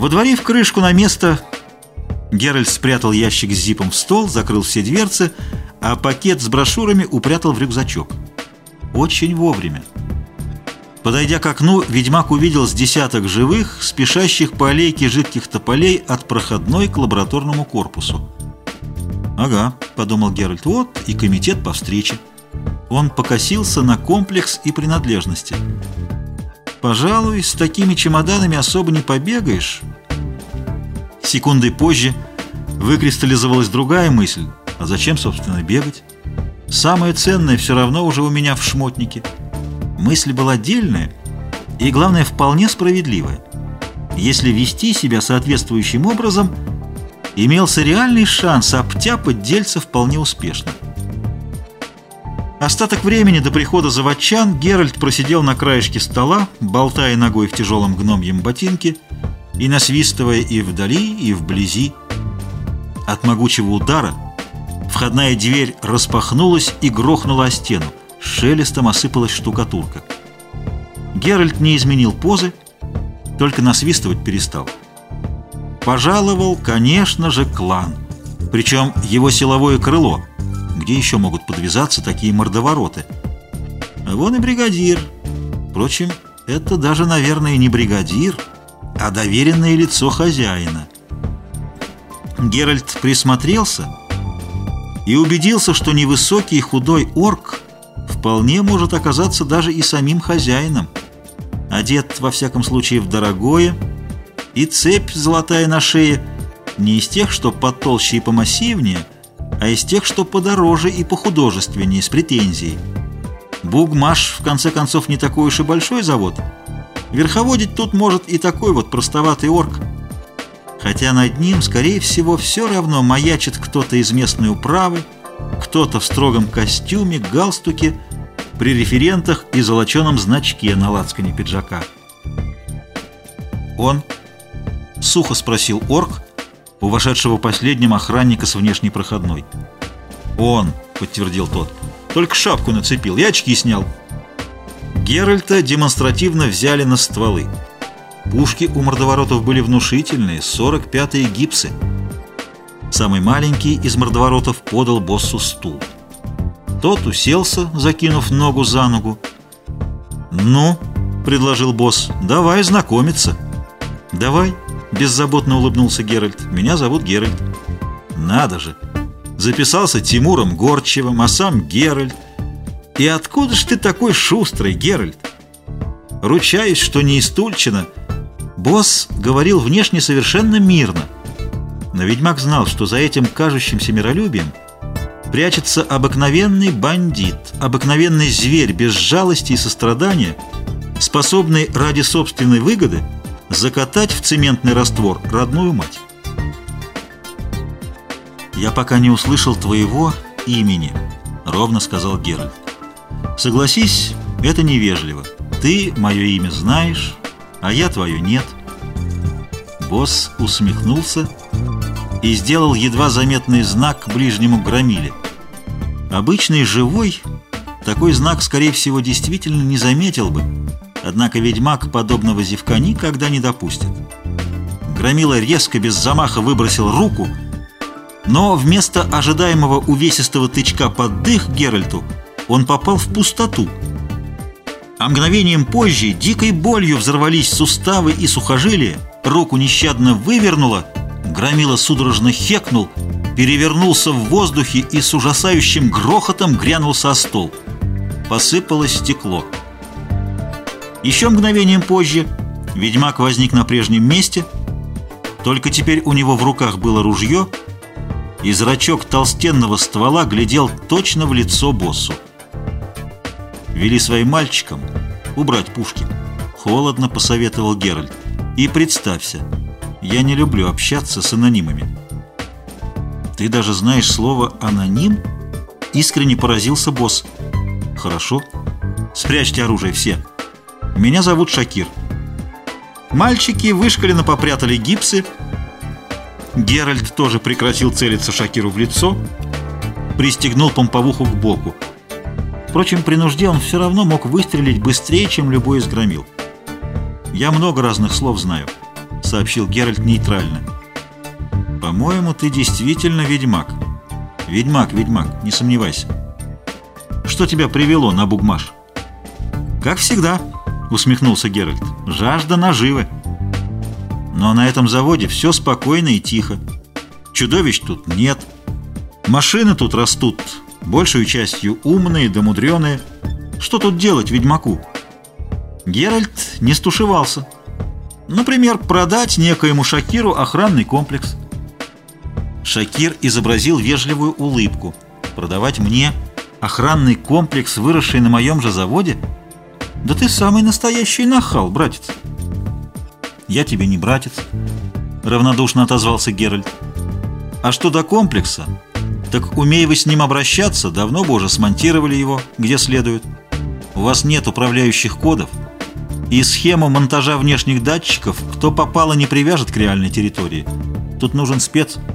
Водворив крышку на место, Геральт спрятал ящик с зипом в стол, закрыл все дверцы, а пакет с брошюрами упрятал в рюкзачок. Очень вовремя. Подойдя к окну, ведьмак увидел с десяток живых, спешащих по аллейке жидких тополей от проходной к лабораторному корпусу. «Ага», — подумал Геральт, — «вот и комитет по встрече». Он покосился на комплекс и принадлежности. «Пожалуй, с такими чемоданами особо не побегаешь». Секундой позже выкристаллизовалась другая мысль. А зачем, собственно, бегать? Самое ценное все равно уже у меня в шмотнике. Мысль была дельная и, главное, вполне справедливая. Если вести себя соответствующим образом, имелся реальный шанс обтяпать дельца вполне успешно. Остаток времени до прихода заводчан Геральт просидел на краешке стола, болтая ногой в тяжелом гномьем ботинке и насвистывая и вдали, и вблизи. От могучего удара входная дверь распахнулась и грохнула о стену. Шелестом осыпалась штукатурка. Геральт не изменил позы, только насвистывать перестал. Пожаловал, конечно же, клан. Причем его силовое крыло. Где еще могут подвязаться такие мордовороты? Вон и бригадир. Впрочем, это даже, наверное, не бригадир, а доверенное лицо хозяина. Геральт присмотрелся и убедился, что невысокий худой орк вполне может оказаться даже и самим хозяином. Одет, во всяком случае, в дорогое, и цепь золотая на шее не из тех, что потолще и помассивнее, а из тех, что подороже и похудожественнее, с претензией. Бугмаш, в конце концов, не такой уж и большой завод. Верховодить тут может и такой вот простоватый орк. Хотя над ним, скорее всего, все равно маячит кто-то из местной управы, кто-то в строгом костюме, галстуке, при референтах и золоченом значке на лацкане пиджака. «Он?» — сухо спросил орк у вошедшего последним охранника с внешней проходной. «Он!» — подтвердил тот. «Только шапку нацепил и очки снял». Геральта демонстративно взяли на стволы. Пушки у мордоворотов были внушительные, 45-е гипсы. Самый маленький из мордоворотов подал боссу стул. Тот уселся, закинув ногу за ногу. «Ну?» — предложил босс. «Давай знакомиться». «Давай», — беззаботно улыбнулся Геральт. «Меня зовут Геральт». «Надо же!» Записался Тимуром Горчевым, а сам Геральт. «И откуда ж ты такой шустрый, Геральт?» «Ручаюсь, что не из Тульчина». Босс говорил внешне совершенно мирно. Но ведьмак знал, что за этим кажущимся миролюбием прячется обыкновенный бандит, обыкновенный зверь без жалости и сострадания, способный ради собственной выгоды закатать в цементный раствор родную мать. «Я пока не услышал твоего имени», — ровно сказал Геральт. «Согласись, это невежливо. Ты мое имя знаешь, а я твое нет». Босс усмехнулся и сделал едва заметный знак ближнему громиле. Обычный живой такой знак, скорее всего, действительно не заметил бы, однако ведьмак подобного зевка никогда не допустит. Громила резко, без замаха выбросил руку, но вместо ожидаемого увесистого тычка под дых Геральту он попал в пустоту. А мгновением позже дикой болью взорвались суставы и сухожилия, руку нещадно вывернуло, Громила судорожно хекнул, перевернулся в воздухе и с ужасающим грохотом грянулся о стол. Посыпалось стекло. Еще мгновением позже ведьмак возник на прежнем месте, только теперь у него в руках было ружье, и зрачок толстенного ствола глядел точно в лицо боссу. «Вели своим мальчикам убрать пушки», — холодно посоветовал Геральт. «И представься, я не люблю общаться с анонимами». «Ты даже знаешь слово «аноним»?» — искренне поразился босс. «Хорошо. Спрячьте оружие все». Меня зовут Шакир. Мальчики вышкаленно попрятали гипсы. Геральт тоже прекратил целиться Шакиру в лицо, пристегнул помповуху к боку. Впрочем, при нужде он все равно мог выстрелить быстрее, чем любой из громил. Я много разных слов знаю. сообщил Геральт нейтрально. «По-моему, ты действительно ведьмак. Ведьмак, ведьмак, не сомневайся. Что тебя привело на Бугмаш?» «Как всегда», — усмехнулся Геральт, — «жажда наживы». «Но на этом заводе все спокойно и тихо. Чудовищ тут нет. Машины тут растут, большую частью умные да мудреные. Что тут делать ведьмаку?» Геральт не стушевался. Например, продать некоему Шакиру охранный комплекс. Шакир изобразил вежливую улыбку. Продавать мне охранный комплекс, выросший на моем же заводе? Да ты самый настоящий нахал, братец. Я тебе не братец, равнодушно отозвался Геральт. А что до комплекса, так умей вы с ним обращаться, давно бы уже смонтировали его, где следует. У вас нет управляющих кодов, и схему монтажа внешних датчиков кто попало не привяжет к реальной территории. Тут нужен спец –